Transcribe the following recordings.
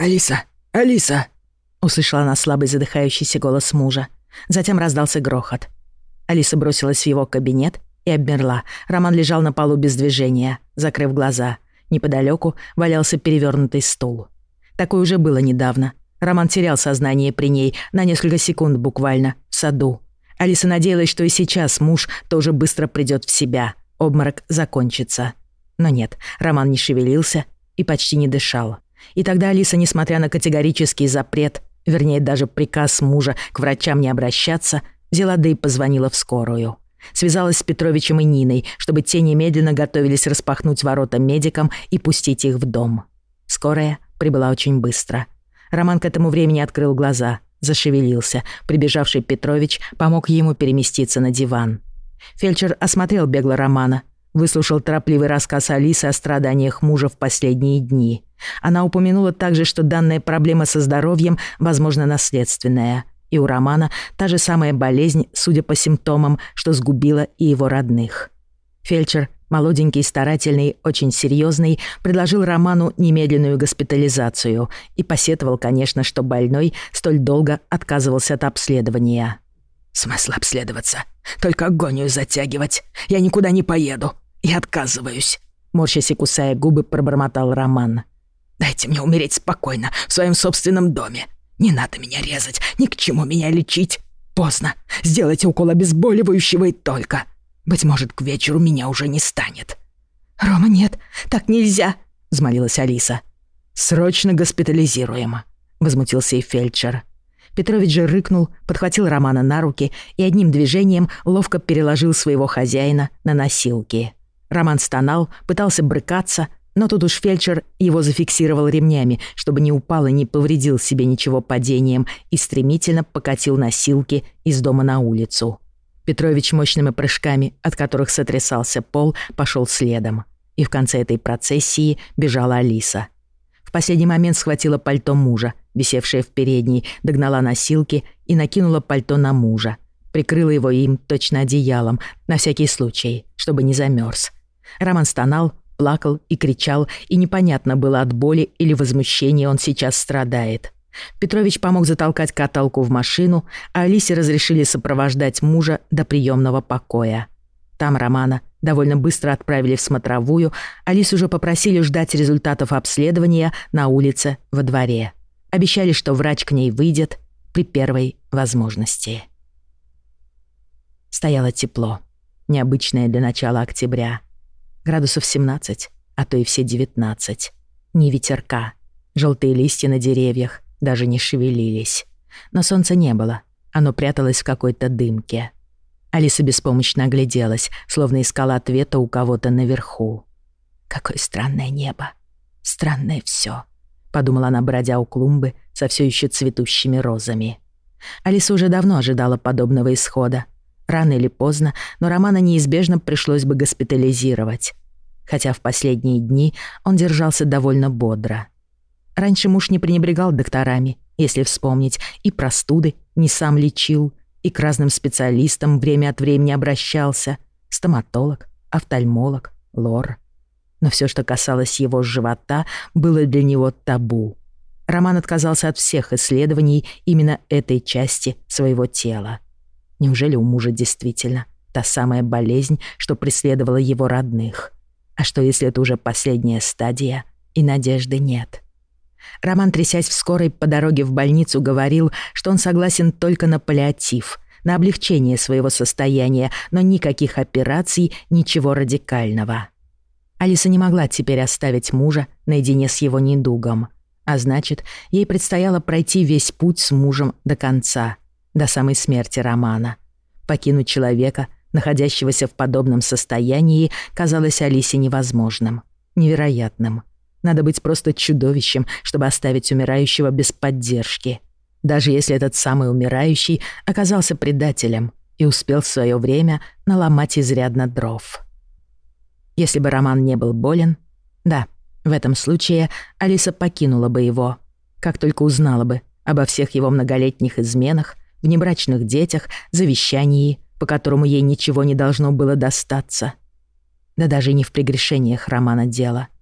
«Алиса! Алиса!» — услышала она слабый задыхающийся голос мужа. Затем раздался грохот. Алиса бросилась в его кабинет и обмерла. Роман лежал на полу без движения, закрыв глаза. Неподалеку валялся перевернутый стул. Такое уже было недавно. Роман терял сознание при ней на несколько секунд буквально, в саду. Алиса надеялась, что и сейчас муж тоже быстро придет в себя. Обморок закончится. Но нет, Роман не шевелился и почти не дышал. И тогда Алиса, несмотря на категорический запрет, вернее даже приказ мужа к врачам не обращаться, взяла да и позвонила в скорую. Связалась с Петровичем и Ниной, чтобы те немедленно готовились распахнуть ворота медикам и пустить их в дом. Скорая прибыла очень быстро. Роман к этому времени открыл глаза, зашевелился. Прибежавший Петрович помог ему переместиться на диван. Фельдшер осмотрел бегло Романа, выслушал торопливый рассказ Алисы о страданиях мужа в последние дни. Она упомянула также, что данная проблема со здоровьем, возможно, наследственная. И у Романа та же самая болезнь, судя по симптомам, что сгубила и его родных. Фельдшер, молоденький, старательный, очень серьезный, предложил Роману немедленную госпитализацию и посетовал, конечно, что больной столь долго отказывался от обследования. «Смысл обследоваться? Только агонию затягивать. Я никуда не поеду. Я отказываюсь», — морщась и кусая губы, пробормотал Роман. «Дайте мне умереть спокойно, в своем собственном доме. Не надо меня резать, ни к чему меня лечить. Поздно. Сделайте укол обезболивающего и только. Быть может, к вечеру меня уже не станет». «Рома, нет, так нельзя», — взмолилась Алиса. «Срочно госпитализируем», — возмутился и фельдшер. Петрович же рыкнул, подхватил Романа на руки и одним движением ловко переложил своего хозяина на носилки. Роман стонал, пытался брыкаться, но тут уж фельдшер его зафиксировал ремнями, чтобы не упал и не повредил себе ничего падением, и стремительно покатил носилки из дома на улицу. Петрович мощными прыжками, от которых сотрясался пол, пошел следом. И в конце этой процессии бежала Алиса. В последний момент схватила пальто мужа, висевшее в передней, догнала носилки и накинула пальто на мужа. Прикрыла его им точно одеялом, на всякий случай, чтобы не замерз. Роман стонал, плакал и кричал, и непонятно было от боли или возмущения он сейчас страдает. Петрович помог затолкать каталку в машину, а Алисе разрешили сопровождать мужа до приемного покоя. Там Романа довольно быстро отправили в смотровую, Алису уже попросили ждать результатов обследования на улице во дворе. Обещали, что врач к ней выйдет при первой возможности. Стояло тепло, необычное для начала октября. Градусов 17, а то и все 19. Ни ветерка. Желтые листья на деревьях даже не шевелились. Но солнца не было, оно пряталось в какой-то дымке. Алиса беспомощно огляделась, словно искала ответа у кого-то наверху. «Какое странное небо! Странное все, подумала она, бродя у клумбы со все еще цветущими розами. Алиса уже давно ожидала подобного исхода. Рано или поздно, но Романа неизбежно пришлось бы госпитализировать. Хотя в последние дни он держался довольно бодро. Раньше муж не пренебрегал докторами, если вспомнить, и простуды не сам лечил, и к разным специалистам время от времени обращался. Стоматолог, офтальмолог, лор. Но все, что касалось его живота, было для него табу. Роман отказался от всех исследований именно этой части своего тела. Неужели у мужа действительно та самая болезнь, что преследовала его родных? А что, если это уже последняя стадия, и надежды нет?» Роман, трясясь в скорой по дороге в больницу, говорил, что он согласен только на паллиатив, на облегчение своего состояния, но никаких операций, ничего радикального. Алиса не могла теперь оставить мужа наедине с его недугом. А значит, ей предстояло пройти весь путь с мужем до конца, до самой смерти Романа. Покинуть человека, находящегося в подобном состоянии, казалось Алисе невозможным, невероятным. Надо быть просто чудовищем, чтобы оставить умирающего без поддержки. Даже если этот самый умирающий оказался предателем и успел в свое время наломать изрядно дров. Если бы Роман не был болен, да, в этом случае Алиса покинула бы его, как только узнала бы обо всех его многолетних изменах, внебрачных детях, завещании, по которому ей ничего не должно было достаться. Да даже не в прегрешениях Романа дело —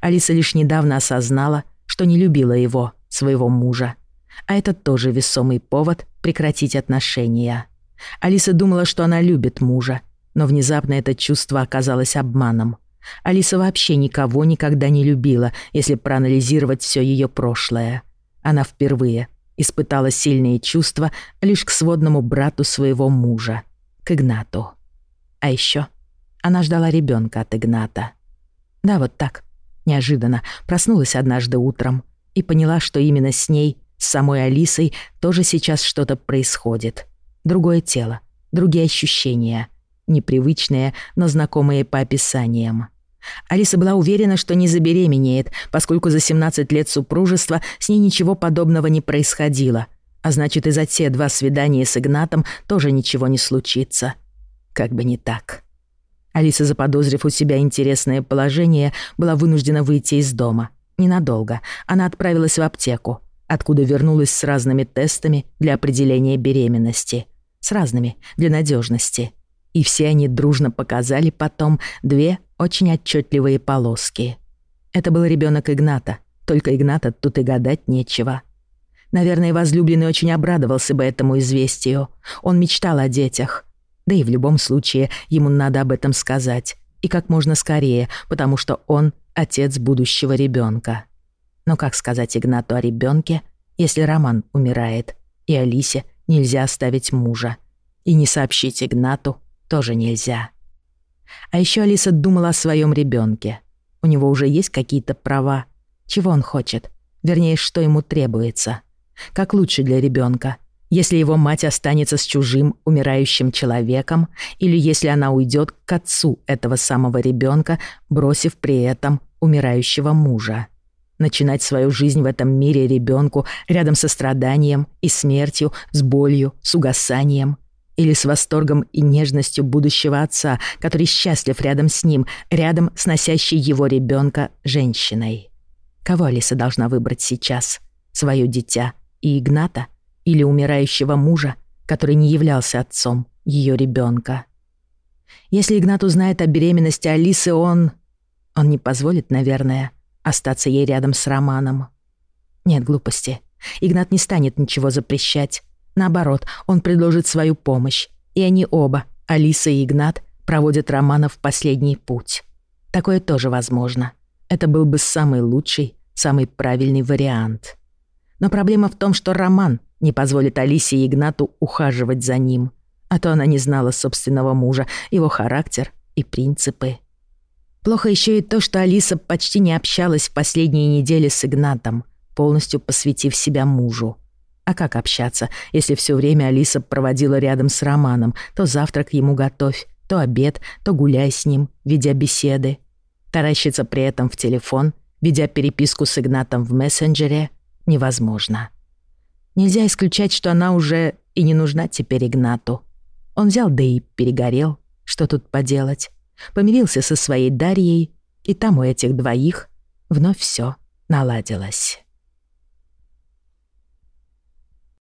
Алиса лишь недавно осознала, что не любила его, своего мужа. А это тоже весомый повод прекратить отношения. Алиса думала, что она любит мужа, но внезапно это чувство оказалось обманом. Алиса вообще никого никогда не любила, если проанализировать все ее прошлое. Она впервые испытала сильные чувства лишь к сводному брату своего мужа, к Игнату. А еще она ждала ребенка от Игната. Да, вот так, неожиданно, проснулась однажды утром и поняла, что именно с ней, с самой Алисой, тоже сейчас что-то происходит. Другое тело, другие ощущения, непривычные, но знакомые по описаниям. Алиса была уверена, что не забеременеет, поскольку за 17 лет супружества с ней ничего подобного не происходило. А значит, и за те два свидания с Игнатом тоже ничего не случится. Как бы не так. Алиса, заподозрив у себя интересное положение, была вынуждена выйти из дома. Ненадолго. Она отправилась в аптеку, откуда вернулась с разными тестами для определения беременности. С разными, для надежности. И все они дружно показали потом две очень отчетливые полоски. Это был ребенок Игната, только Игната тут и гадать нечего. Наверное, возлюбленный очень обрадовался бы этому известию. Он мечтал о детях. Да и в любом случае ему надо об этом сказать. И как можно скорее, потому что он отец будущего ребенка. Но как сказать Игнату о ребенке, если Роман умирает, и Алисе нельзя оставить мужа? И не сообщить Игнату тоже нельзя. А еще Алиса думала о своем ребенке. У него уже есть какие-то права. Чего он хочет? Вернее, что ему требуется. Как лучше для ребенка? Если его мать останется с чужим, умирающим человеком, или если она уйдет к отцу этого самого ребенка, бросив при этом умирающего мужа. Начинать свою жизнь в этом мире ребенку рядом со страданием и смертью, с болью, с угасанием — или с восторгом и нежностью будущего отца, который счастлив рядом с ним, рядом с носящей его ребенка женщиной. Кого Алиса должна выбрать сейчас? Своё дитя и Игната? Или умирающего мужа, который не являлся отцом ее ребенка? Если Игнат узнает о беременности Алисы, он... Он не позволит, наверное, остаться ей рядом с Романом. Нет глупости. Игнат не станет ничего запрещать. Наоборот, он предложит свою помощь, и они оба, Алиса и Игнат, проводят Романа в последний путь. Такое тоже возможно. Это был бы самый лучший, самый правильный вариант. Но проблема в том, что Роман не позволит Алисе и Игнату ухаживать за ним, а то она не знала собственного мужа, его характер и принципы. Плохо еще и то, что Алиса почти не общалась в последние недели с Игнатом, полностью посвятив себя мужу. А как общаться, если все время Алиса проводила рядом с Романом? То завтрак ему готовь, то обед, то гуляй с ним, ведя беседы. Таращиться при этом в телефон, ведя переписку с Игнатом в мессенджере, невозможно. Нельзя исключать, что она уже и не нужна теперь Игнату. Он взял да и перегорел. Что тут поделать? Помирился со своей Дарьей, и там у этих двоих вновь все наладилось.